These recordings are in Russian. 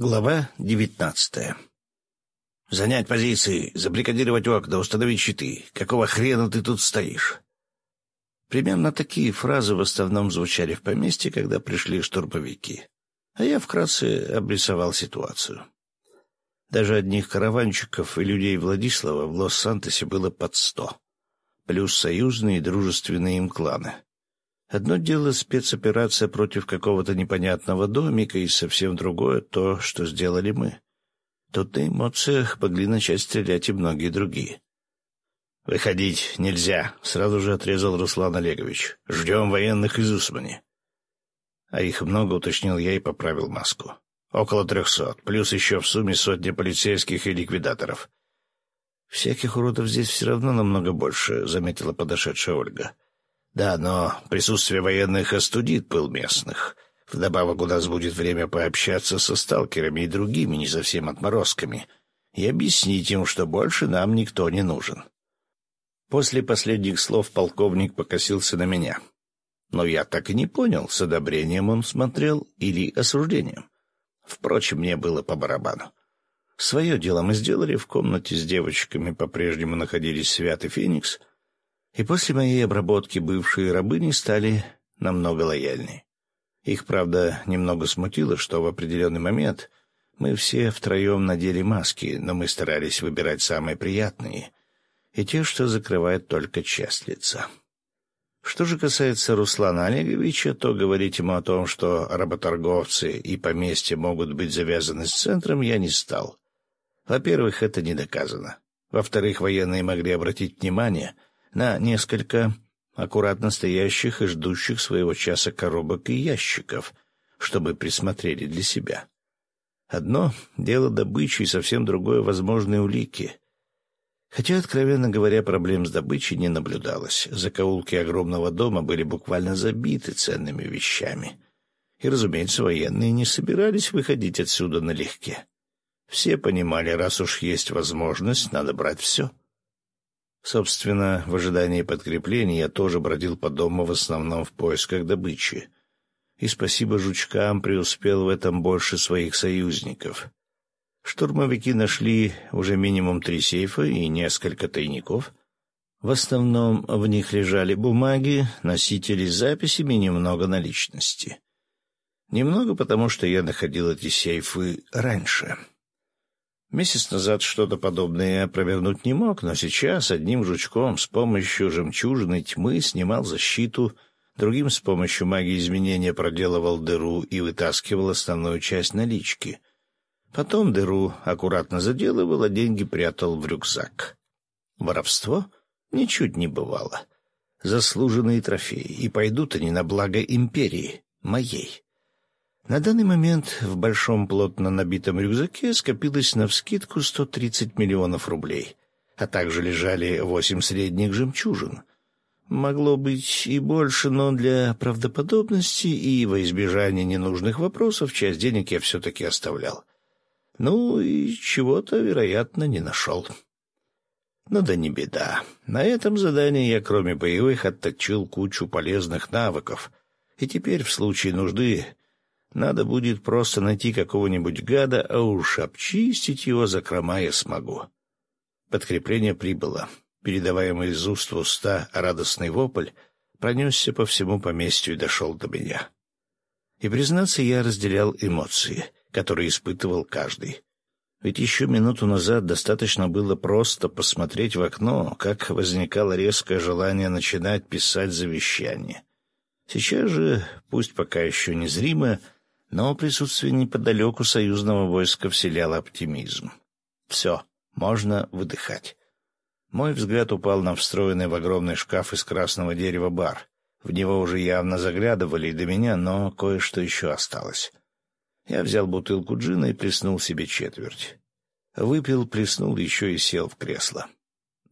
Глава девятнадцатая. «Занять позиции, забрикадировать окна, установить щиты. Какого хрена ты тут стоишь?» Примерно такие фразы в основном звучали в поместье, когда пришли штурмовики. А я вкратце обрисовал ситуацию. Даже одних караванчиков и людей Владислава в Лос-Сантосе было под сто. Плюс союзные и дружественные им кланы. Одно дело спецоперация против какого-то непонятного домика, и совсем другое — то, что сделали мы. Тут на эмоциях могли начать стрелять и многие другие. «Выходить нельзя», — сразу же отрезал Руслан Олегович. «Ждем военных из Усмани». А их много, уточнил я и поправил маску. Около трехсот, плюс еще в сумме сотни полицейских и ликвидаторов. «Всяких уродов здесь все равно намного больше», — заметила подошедшая Ольга. Да, но присутствие военных остудит пыл местных. Вдобавок у нас будет время пообщаться со сталкерами и другими не совсем отморозками и объяснить им, что больше нам никто не нужен. После последних слов полковник покосился на меня. Но я так и не понял, с одобрением он смотрел или осуждением. Впрочем, мне было по барабану. Свое дело мы сделали, в комнате с девочками по-прежнему находились Свят и Феникс, и после моей обработки бывшие рабыни стали намного лояльнее. Их, правда, немного смутило, что в определенный момент мы все втроем надели маски, но мы старались выбирать самые приятные и те, что закрывают только часть лица. Что же касается Руслана Олеговича, то говорить ему о том, что работорговцы и поместья могут быть завязаны с центром, я не стал. Во-первых, это не доказано. Во-вторых, военные могли обратить внимание — на несколько аккуратно стоящих и ждущих своего часа коробок и ящиков, чтобы присмотрели для себя. Одно — дело добычи, и совсем другое — возможные улики. Хотя, откровенно говоря, проблем с добычей не наблюдалось. Закоулки огромного дома были буквально забиты ценными вещами. И, разумеется, военные не собирались выходить отсюда налегке. Все понимали, раз уж есть возможность, надо брать все. Собственно, в ожидании подкрепления я тоже бродил по дому в основном в поисках добычи. И спасибо жучкам преуспел в этом больше своих союзников. Штурмовики нашли уже минимум три сейфа и несколько тайников. В основном в них лежали бумаги, носители с записями и немного наличности. Немного потому, что я находил эти сейфы раньше. Месяц назад что-то подобное я провернуть не мог, но сейчас одним жучком с помощью жемчужной тьмы снимал защиту, другим с помощью магии изменения проделывал дыру и вытаскивал основную часть налички. Потом дыру аккуратно заделывал, а деньги прятал в рюкзак. Воровство ничуть не бывало. Заслуженные трофеи, и пойдут они на благо империи, моей. На данный момент в большом плотно набитом рюкзаке скопилось навскидку 130 миллионов рублей, а также лежали восемь средних жемчужин. Могло быть и больше, но для правдоподобности и во избежание ненужных вопросов часть денег я все-таки оставлял. Ну и чего-то, вероятно, не нашел. Ну да не беда. На этом задании я, кроме боевых, отточил кучу полезных навыков, и теперь в случае нужды надо будет просто найти какого-нибудь гада, а уж обчистить его закрома я смогу. Подкрепление прибыло. Передаваемый из уст в уста радостный вопль пронесся по всему поместью и дошел до меня. И, признаться, я разделял эмоции, которые испытывал каждый. Ведь еще минуту назад достаточно было просто посмотреть в окно, как возникало резкое желание начинать писать завещание. Сейчас же, пусть пока еще незримо, но присутствие неподалеку союзного войска вселяло оптимизм. Все, можно выдыхать. Мой взгляд упал на встроенный в огромный шкаф из красного дерева бар. В него уже явно заглядывали и до меня, но кое-что еще осталось. Я взял бутылку джина и плеснул себе четверть. Выпил, плеснул еще и сел в кресло.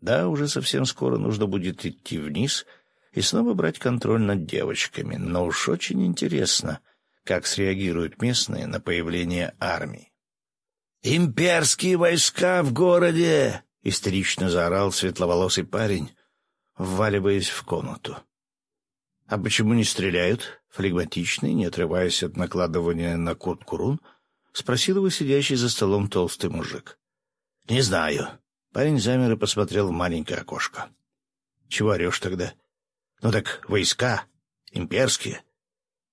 Да, уже совсем скоро нужно будет идти вниз и снова брать контроль над девочками, но уж очень интересно — как среагируют местные на появление армии. «Имперские войска в городе!» — истерично заорал светловолосый парень, вваливаясь в комнату. «А почему не стреляют?» — флегматичный, не отрываясь от накладывания на куртку рун, спросил его сидящий за столом толстый мужик. — Не знаю. Парень замер и посмотрел в маленькое окошко. — Чего орешь тогда? — Ну так войска. Имперские. —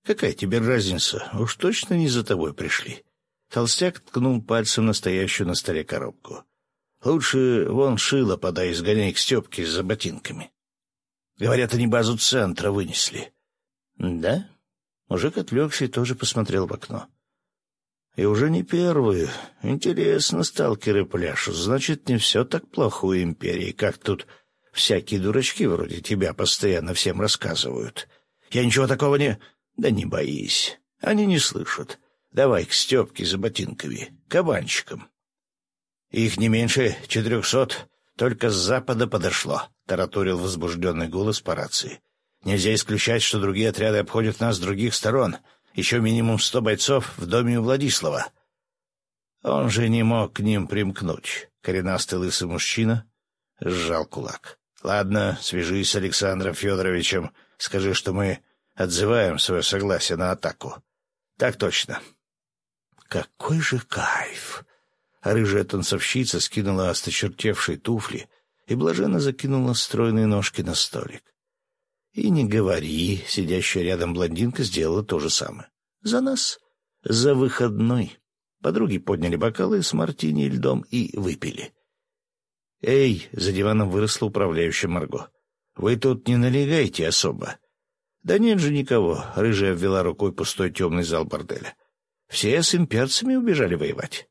Какая тебе разница? Уж точно не за тобой пришли. Толстяк ткнул пальцем настоящую на столе коробку. — Лучше вон шило подай, изгоняй к Степке за ботинками. Говорят, они базу центра вынесли. — Да? Мужик отвлекся и тоже посмотрел в окно. И уже не первую. Интересно, сталкеры пляшут. Значит, не все так плохо у империи, как тут всякие дурачки вроде тебя постоянно всем рассказывают. Я ничего такого не... Да не боись. Они не слышат. Давай к Степке за ботинками, кабанчиком. Их не меньше четырехсот, только с запада подошло, — тараторил возбужденный голос по рации. Нельзя исключать, что другие отряды обходят нас с других сторон — еще минимум сто бойцов в доме у Владислава. Он же не мог к ним примкнуть. Коренастый лысый мужчина сжал кулак. — Ладно, свяжись с Александром Федоровичем, скажи, что мы отзываем свое согласие на атаку. — Так точно. — Какой же кайф! Рыжая танцовщица скинула осточертевшие туфли и блаженно закинула стройные ножки на столик. И не говори, сидящая рядом блондинка сделала то же самое. За нас. За выходной. Подруги подняли бокалы с мартини и льдом и выпили. «Эй!» — за диваном выросла управляющая Марго. «Вы тут не налегайте особо». «Да нет же никого», — рыжая ввела рукой пустой темный зал борделя. «Все с имперцами убежали воевать».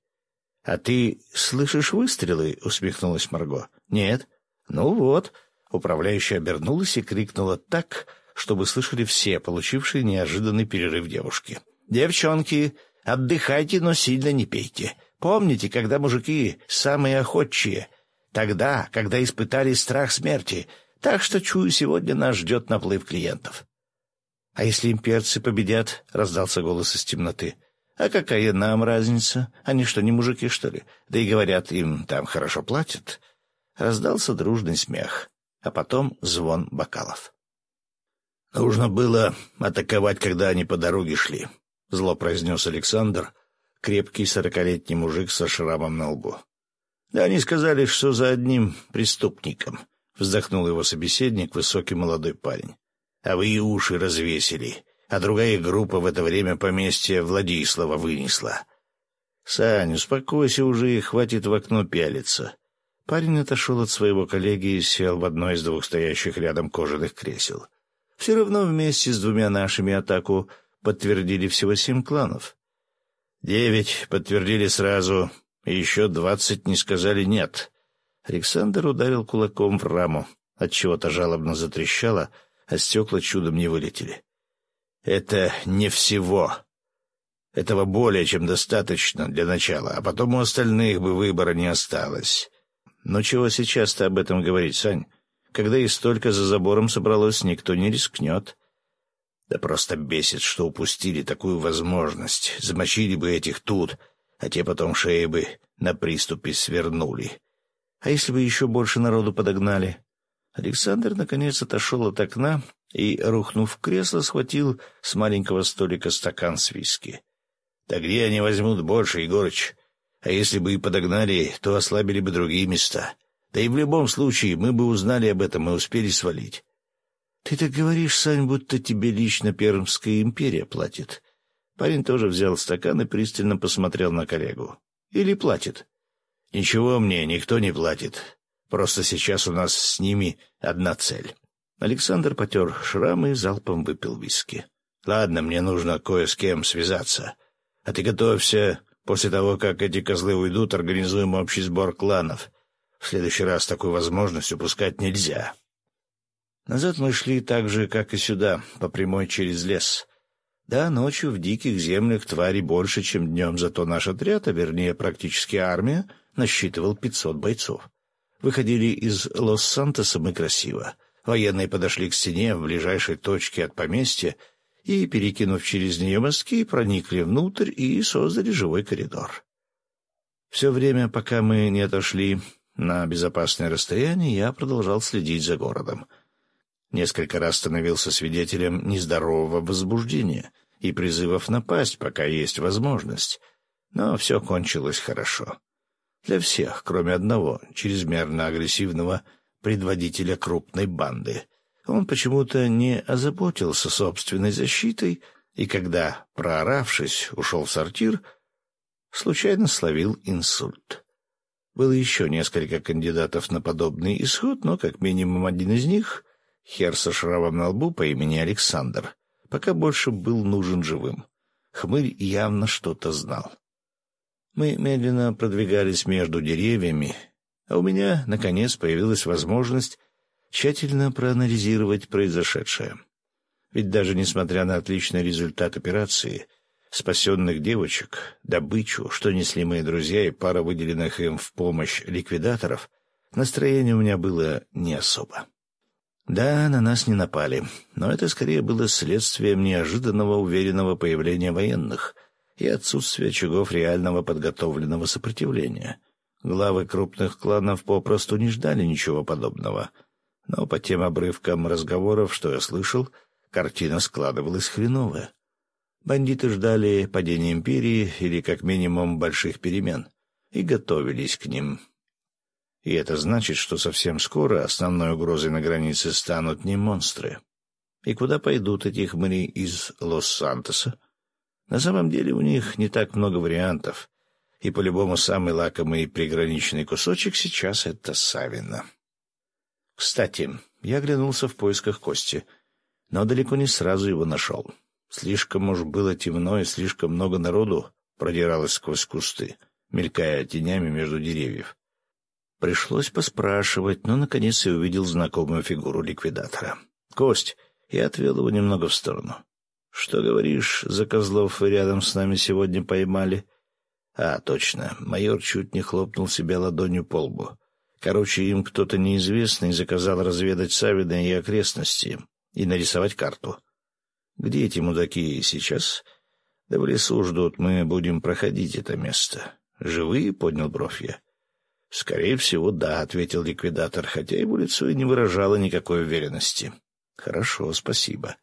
«А ты слышишь выстрелы?» — усмехнулась Марго. «Нет». «Ну вот». Управляющая обернулась и крикнула так, чтобы слышали все, получившие неожиданный перерыв девушки. «Девчонки, отдыхайте, но сильно не пейте. Помните, когда мужики самые охотчие? Тогда, когда испытали страх смерти. Так что, чую, сегодня нас ждет наплыв клиентов». «А если имперцы победят?» — раздался голос из темноты. «А какая нам разница? Они что, не мужики, что ли? Да и говорят, им там хорошо платят». Раздался дружный смех а потом звон бокалов. «Нужно было атаковать, когда они по дороге шли», — зло произнес Александр, крепкий сорокалетний мужик со шрамом на лбу. «Да они сказали, что за одним преступником», — вздохнул его собеседник, высокий молодой парень. «А вы и уши развесили, а другая группа в это время поместье Владислава вынесла». «Сань, успокойся уже и хватит в окно пялиться. Парень отошел от своего коллеги и сел в одно из двух стоящих рядом кожаных кресел. Все равно вместе с двумя нашими атаку подтвердили всего семь кланов. Девять подтвердили сразу, и еще двадцать не сказали «нет». Александр ударил кулаком в раму, отчего-то жалобно затрещало, а стекла чудом не вылетели. «Это не всего. Этого более чем достаточно для начала, а потом у остальных бы выбора не осталось. Но чего сейчас-то об этом говорить, Сань? Когда и столько за забором собралось, никто не рискнет. Да просто бесит, что упустили такую возможность. Замочили бы этих тут, а те потом шеи бы на приступе свернули. А если бы еще больше народу подогнали? Александр, наконец, отошел от окна и, рухнув в кресло, схватил с маленького столика стакан с виски. — Да где они возьмут больше, Егорыч? А если бы и подогнали, то ослабили бы другие места. Да и в любом случае мы бы узнали об этом и успели свалить. Ты так говоришь, Сань, будто тебе лично Пермская империя платит. Парень тоже взял стакан и пристально посмотрел на коллегу. Или платит? Ничего мне никто не платит. Просто сейчас у нас с ними одна цель. Александр потер шрамы и залпом выпил виски. Ладно, мне нужно кое с кем связаться. А ты готовься После того, как эти козлы уйдут, организуем общий сбор кланов. В следующий раз такую возможность упускать нельзя. Назад мы шли так же, как и сюда, по прямой через лес. Да, ночью в диких землях твари больше, чем днем, зато наш отряд, а вернее практически армия, насчитывал пятьсот бойцов. Выходили из Лос-Сантоса мы красиво. Военные подошли к стене в ближайшей точке от поместья и, перекинув через нее мостки, проникли внутрь и создали живой коридор. Все время, пока мы не отошли на безопасное расстояние, я продолжал следить за городом. Несколько раз становился свидетелем нездорового возбуждения и призывов напасть, пока есть возможность. Но все кончилось хорошо. Для всех, кроме одного, чрезмерно агрессивного предводителя крупной банды. Он почему-то не озаботился собственной защитой, и когда, прооравшись, ушел в сортир, случайно словил инсульт. Было еще несколько кандидатов на подобный исход, но как минимум один из них, хер со шрамом на лбу по имени Александр, пока больше был нужен живым. Хмырь явно что-то знал. Мы медленно продвигались между деревьями, а у меня, наконец, появилась возможность тщательно проанализировать произошедшее. Ведь даже несмотря на отличный результат операции, спасенных девочек, добычу, что несли мои друзья и пара выделенных им в помощь ликвидаторов, настроение у меня было не особо. Да, на нас не напали, но это скорее было следствием неожиданного уверенного появления военных и отсутствия очагов реального подготовленного сопротивления. Главы крупных кланов попросту не ждали ничего подобного. Но по тем обрывкам разговоров, что я слышал, картина складывалась хреновая. Бандиты ждали падения империи или, как минимум, больших перемен и готовились к ним. И это значит, что совсем скоро основной угрозой на границе станут не монстры. И куда пойдут эти хмыри из Лос-Сантоса? На самом деле у них не так много вариантов, и по-любому самый лакомый приграничный кусочек сейчас — это Савина. Кстати, я оглянулся в поисках Кости, но далеко не сразу его нашел. Слишком уж было темно, и слишком много народу продиралось сквозь кусты, мелькая тенями между деревьев. Пришлось поспрашивать, но, наконец, я увидел знакомую фигуру ликвидатора. «Кость!» Я отвел его немного в сторону. «Что говоришь, за козлов рядом с нами сегодня поймали?» «А, точно. Майор чуть не хлопнул себя ладонью по лбу. Короче, им кто-то неизвестный заказал разведать Савина и окрестности и нарисовать карту. Где эти мудаки сейчас? Да в лесу ждут, мы будем проходить это место. Живые? — поднял бровь я. — Скорее всего, да, — ответил ликвидатор, хотя его лицо и не выражало никакой уверенности. — Хорошо, спасибо.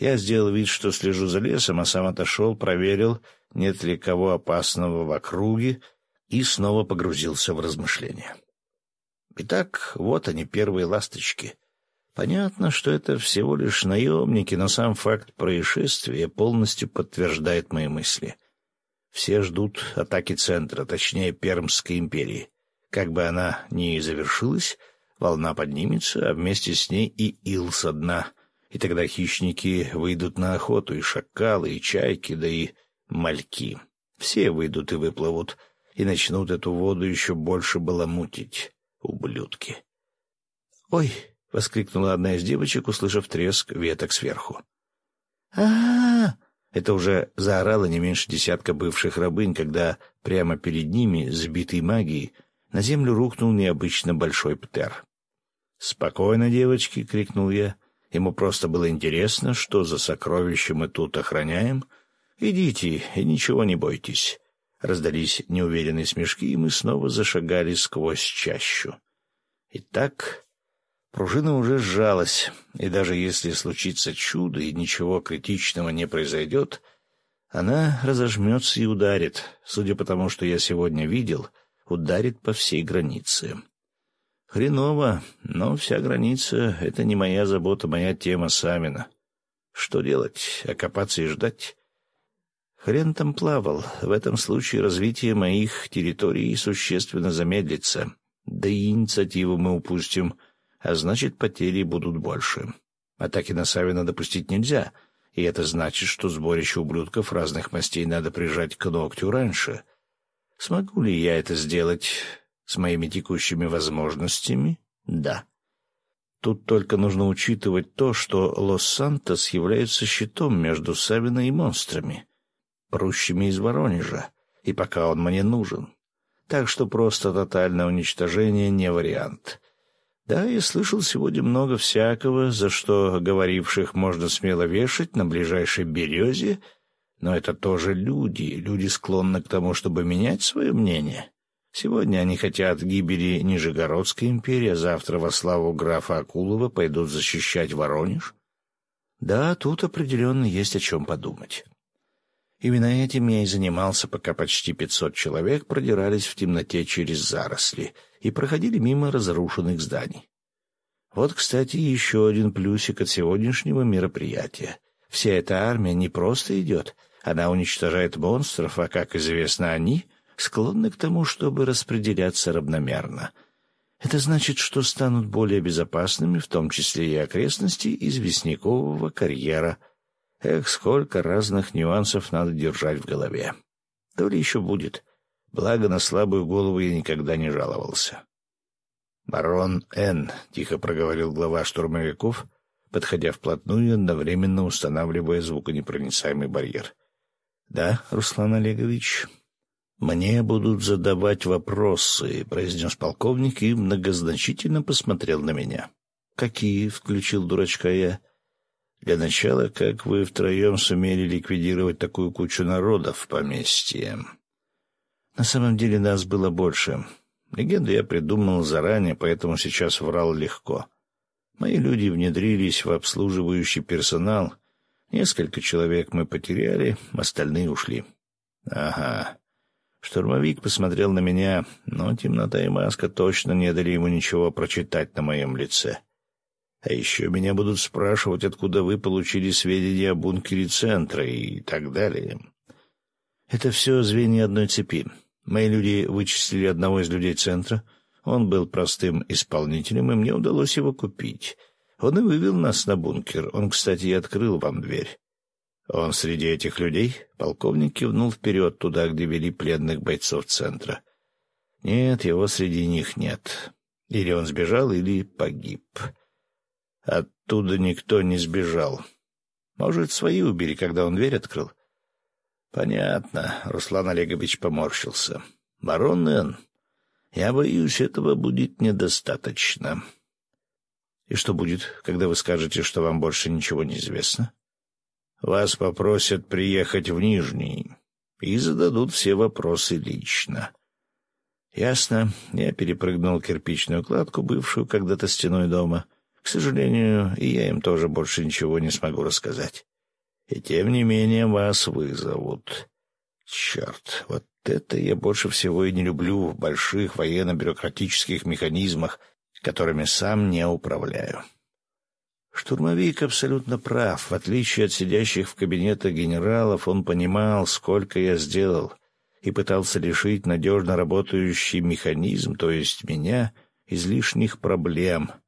Я сделал вид, что слежу за лесом, а сам отошел, проверил, нет ли кого опасного в округе, и снова погрузился в размышления. Итак, вот они, первые ласточки — Понятно, что это всего лишь наемники, но сам факт происшествия полностью подтверждает мои мысли. Все ждут атаки центра, точнее Пермской империи. Как бы она ни завершилась, волна поднимется, а вместе с ней и ил со дна. И тогда хищники выйдут на охоту, и шакалы, и чайки, да и мальки. Все выйдут и выплывут, и начнут эту воду еще больше баламутить, ублюдки. «Ой!» — воскликнула одна из девочек, услышав треск веток сверху. а, -а, -а Это уже заорало не меньше десятка бывших рабынь, когда прямо перед ними, сбитый магией, на землю рухнул необычно большой птер. «Спокойно, девочки!» — крикнул я. Ему просто было интересно, что за сокровище мы тут охраняем. «Идите и ничего не бойтесь». Раздались неуверенные смешки, и мы снова зашагали сквозь чащу. Итак, Пружина уже сжалась, и даже если случится чудо и ничего критичного не произойдет, она разожмется и ударит, судя по тому, что я сегодня видел, ударит по всей границе. Хреново, но вся граница — это не моя забота, моя тема Самина. Что делать? Окопаться и ждать? Хрен там плавал. В этом случае развитие моих территорий существенно замедлится. Да и инициативу мы упустим — а значит, потери будут больше. Атаки на Савина допустить нельзя, и это значит, что сборище ублюдков разных мастей надо прижать к ногтю раньше. Смогу ли я это сделать с моими текущими возможностями? Да. Тут только нужно учитывать то, что Лос-Сантос является щитом между Савиной и монстрами, прущими из Воронежа, и пока он мне нужен. Так что просто тотальное уничтожение не вариант. Да, я слышал сегодня много всякого, за что говоривших можно смело вешать на ближайшей березе, но это тоже люди, люди склонны к тому, чтобы менять свое мнение. Сегодня они хотят гибели Нижегородской империи, а завтра во славу графа Акулова пойдут защищать Воронеж. Да, тут определенно есть о чем подумать. Именно этим я и занимался, пока почти пятьсот человек продирались в темноте через заросли и проходили мимо разрушенных зданий. Вот, кстати, еще один плюсик от сегодняшнего мероприятия. Вся эта армия не просто идет, она уничтожает монстров, а, как известно, они склонны к тому, чтобы распределяться равномерно. Это значит, что станут более безопасными, в том числе и окрестности известнякового карьера. Эх, сколько разных нюансов надо держать в голове. То ли еще будет. Благо, на слабую голову я никогда не жаловался. «Барон Н», — тихо проговорил глава штурмовиков, подходя вплотную и одновременно устанавливая звуконепроницаемый барьер. «Да, Руслан Олегович?» «Мне будут задавать вопросы», — произнес полковник и многозначительно посмотрел на меня. «Какие?» — включил дурачка я. «Для начала, как вы втроем сумели ликвидировать такую кучу народов в поместье?» «На самом деле нас было больше. Легенду я придумал заранее, поэтому сейчас врал легко. Мои люди внедрились в обслуживающий персонал. Несколько человек мы потеряли, остальные ушли. Ага. Штурмовик посмотрел на меня, но темнота и маска точно не дали ему ничего прочитать на моем лице. А еще меня будут спрашивать, откуда вы получили сведения о бункере центра и так далее. Это все звенья одной цепи. Мои люди вычислили одного из людей центра. Он был простым исполнителем, и мне удалось его купить. Он и вывел нас на бункер. Он, кстати, и открыл вам дверь. Он среди этих людей? Полковник кивнул вперед, туда, где вели пленных бойцов центра. Нет, его среди них нет. Или он сбежал, или погиб. Оттуда никто не сбежал. Может, свои убили, когда он дверь открыл? Понятно. Руслан Олегович поморщился. Барон Н. Я боюсь, этого будет недостаточно. И что будет, когда вы скажете, что вам больше ничего не известно? Вас попросят приехать в Нижний и зададут все вопросы лично. Ясно. Я перепрыгнул кирпичную кладку, бывшую когда-то стеной дома. К сожалению, и я им тоже больше ничего не смогу рассказать. И тем не менее вас вызовут. Черт, вот это я больше всего и не люблю в больших военно-бюрократических механизмах, которыми сам не управляю. Штурмовик абсолютно прав. В отличие от сидящих в кабинетах генералов, он понимал, сколько я сделал, и пытался лишить надежно работающий механизм, то есть меня, излишних проблем —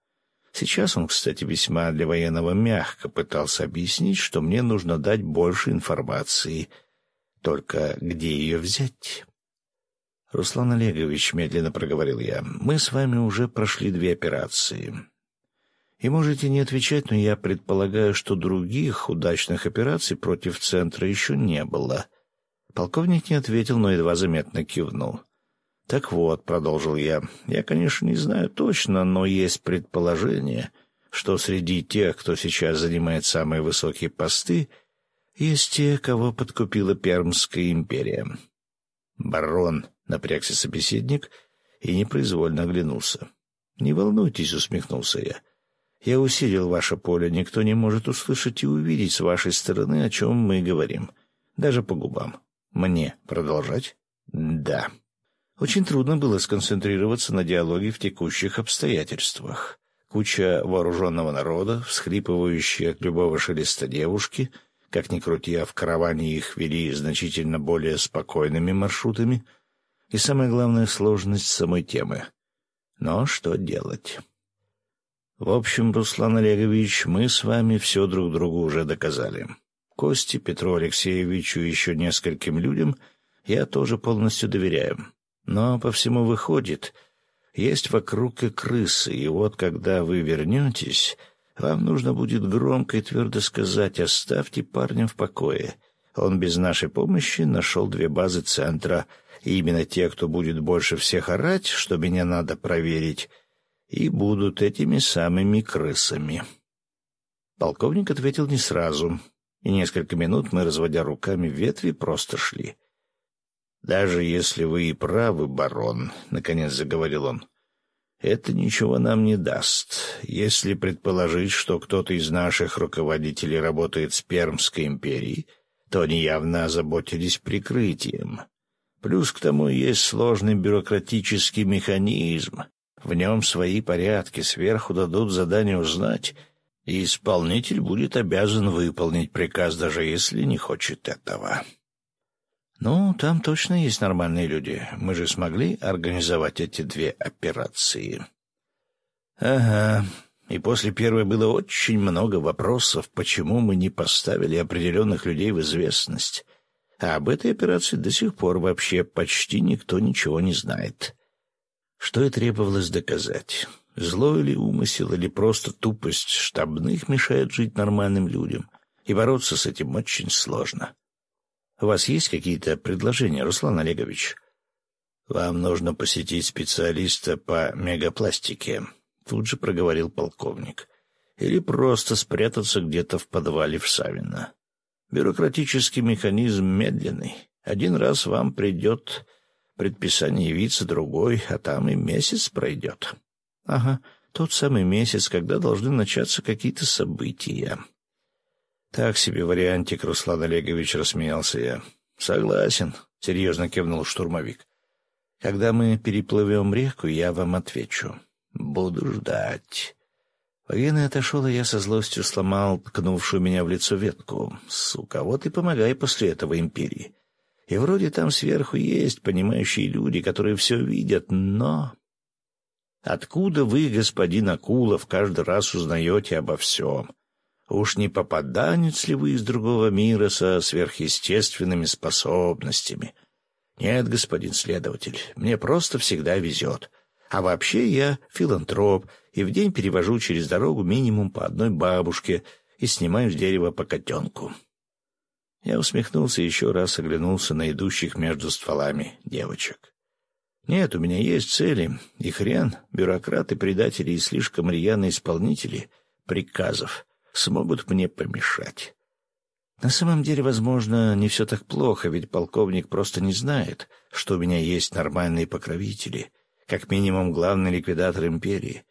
Сейчас он, кстати, весьма для военного мягко пытался объяснить, что мне нужно дать больше информации. Только где ее взять? «Руслан Олегович», — медленно проговорил я, — «мы с вами уже прошли две операции. И можете не отвечать, но я предполагаю, что других удачных операций против Центра еще не было». Полковник не ответил, но едва заметно кивнул. «Так вот», — продолжил я, — «я, конечно, не знаю точно, но есть предположение, что среди тех, кто сейчас занимает самые высокие посты, есть те, кого подкупила Пермская империя». «Барон», — напрягся собеседник и непроизвольно оглянулся. «Не волнуйтесь», — усмехнулся я. «Я усилил ваше поле, никто не может услышать и увидеть с вашей стороны, о чем мы говорим, даже по губам. Мне продолжать?» «Да». Очень трудно было сконцентрироваться на диалоге в текущих обстоятельствах. Куча вооруженного народа, всхлипывающие от любого шелеста девушки, как ни крути, а в караване их вели значительно более спокойными маршрутами, и, самое главное, сложность самой темы. Но что делать? В общем, Руслан Олегович, мы с вами все друг другу уже доказали. Кости, Петру Алексеевичу и еще нескольким людям я тоже полностью доверяю. Но по всему выходит, есть вокруг и крысы, и вот когда вы вернетесь, вам нужно будет громко и твердо сказать «оставьте парня в покое». Он без нашей помощи нашел две базы центра, и именно те, кто будет больше всех орать, что меня надо проверить, и будут этими самыми крысами. Полковник ответил не сразу, и несколько минут мы, разводя руками ветви, просто шли. «Даже если вы и правы, барон», — наконец заговорил он, — «это ничего нам не даст. Если предположить, что кто-то из наших руководителей работает с Пермской империей, то они явно озаботились прикрытием. Плюс к тому есть сложный бюрократический механизм. В нем свои порядки, сверху дадут задание узнать, и исполнитель будет обязан выполнить приказ, даже если не хочет этого. Ну, там точно есть нормальные люди. Мы же смогли организовать эти две операции. Ага. И после первой было очень много вопросов, почему мы не поставили определенных людей в известность. А об этой операции до сих пор вообще почти никто ничего не знает. Что и требовалось доказать. Злой ли умысел или просто тупость штабных мешает жить нормальным людям, и бороться с этим очень сложно. У вас есть какие-то предложения, Руслан Олегович? Вам нужно посетить специалиста по мегапластике, тут же проговорил полковник. Или просто спрятаться где-то в подвале в Савино. Бюрократический механизм медленный. Один раз вам придет предписание явиться другой, а там и месяц пройдет. Ага, тот самый месяц, когда должны начаться какие-то события. Так себе вариантик, Руслан Олегович, рассмеялся я. Согласен, серьезно кивнул штурмовик. Когда мы переплывем реку, я вам отвечу. Буду ждать. Военный отошел, и я со злостью сломал ткнувшую меня в лицо ветку. Сука, вот и помогай после этого империи. И вроде там сверху есть понимающие люди, которые все видят, но... Откуда вы, господин Акулов, каждый раз узнаете обо всем? Уж не попаданец ли вы из другого мира со сверхъестественными способностями? Нет, господин следователь, мне просто всегда везет. А вообще я филантроп, и в день перевожу через дорогу минимум по одной бабушке и снимаю с дерева по котенку. Я усмехнулся и еще раз оглянулся на идущих между стволами девочек. Нет, у меня есть цели, и хрен, бюрократы, предатели и слишком рьяные исполнители приказов смогут мне помешать. На самом деле, возможно, не все так плохо, ведь полковник просто не знает, что у меня есть нормальные покровители — как минимум главный ликвидатор империи.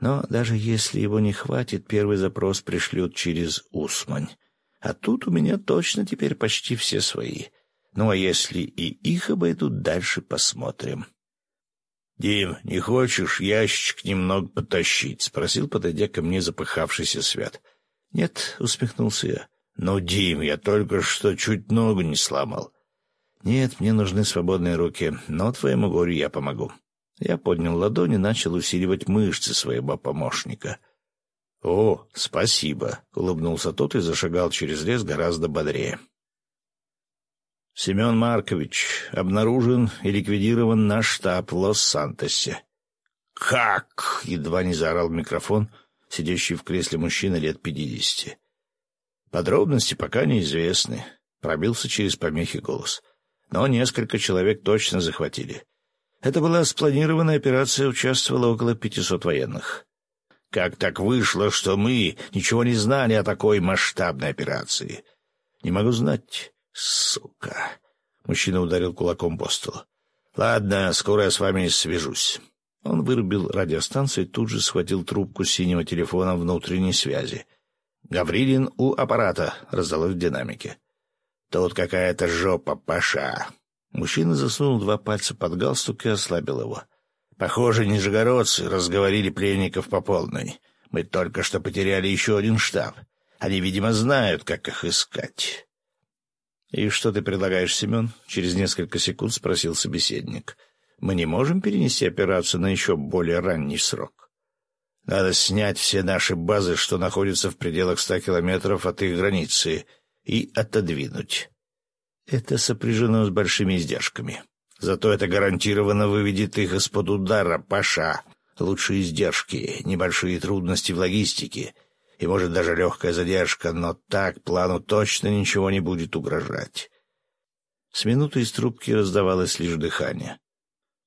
Но даже если его не хватит, первый запрос пришлют через Усмань. А тут у меня точно теперь почти все свои. Ну а если и их обойдут, дальше посмотрим. — Дим, не хочешь ящичек немного потащить? — спросил, подойдя ко мне запыхавшийся Свят. — Нет, — усмехнулся я. — Ну, Дим, я только что чуть ногу не сломал. — Нет, мне нужны свободные руки, но твоему горю я помогу. Я поднял ладони и начал усиливать мышцы своего помощника. — О, спасибо! — улыбнулся тот и зашагал через лес гораздо бодрее. — Семен Маркович, обнаружен и ликвидирован наш штаб в Лос-Сантосе. — Как? — едва не заорал микрофон, сидящий в кресле мужчина лет пятидесяти. — Подробности пока неизвестны, — пробился через помехи голос. — Но несколько человек точно захватили. Это была спланированная операция, участвовало около пятисот военных. Как так вышло, что мы ничего не знали о такой масштабной операции? Не могу знать, сука. Мужчина ударил кулаком по столу. Ладно, скоро я с вами свяжусь. Он вырубил радиостанцию и тут же схватил трубку синего телефона внутренней связи. «Гаврилин у аппарата», — раздалось в динамике. «Тут какая-то жопа, Паша. Мужчина засунул два пальца под галстук и ослабил его. «Похоже, нижегородцы разговорили пленников по полной. Мы только что потеряли еще один штаб. Они, видимо, знают, как их искать». «И что ты предлагаешь, Семен?» — через несколько секунд спросил собеседник. «Мы не можем перенести операцию на еще более ранний срок. Надо снять все наши базы, что находятся в пределах ста километров от их границы, и отодвинуть. Это сопряжено с большими издержками. Зато это гарантированно выведет их из-под удара, Паша. Лучшие издержки, небольшие трудности в логистике и, может, даже легкая задержка, но так плану точно ничего не будет угрожать. С минуты из трубки раздавалось лишь дыхание.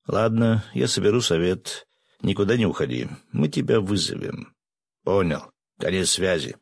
«Ладно, я соберу совет. Никуда не уходи. Мы тебя вызовем». «Понял. Конец связи».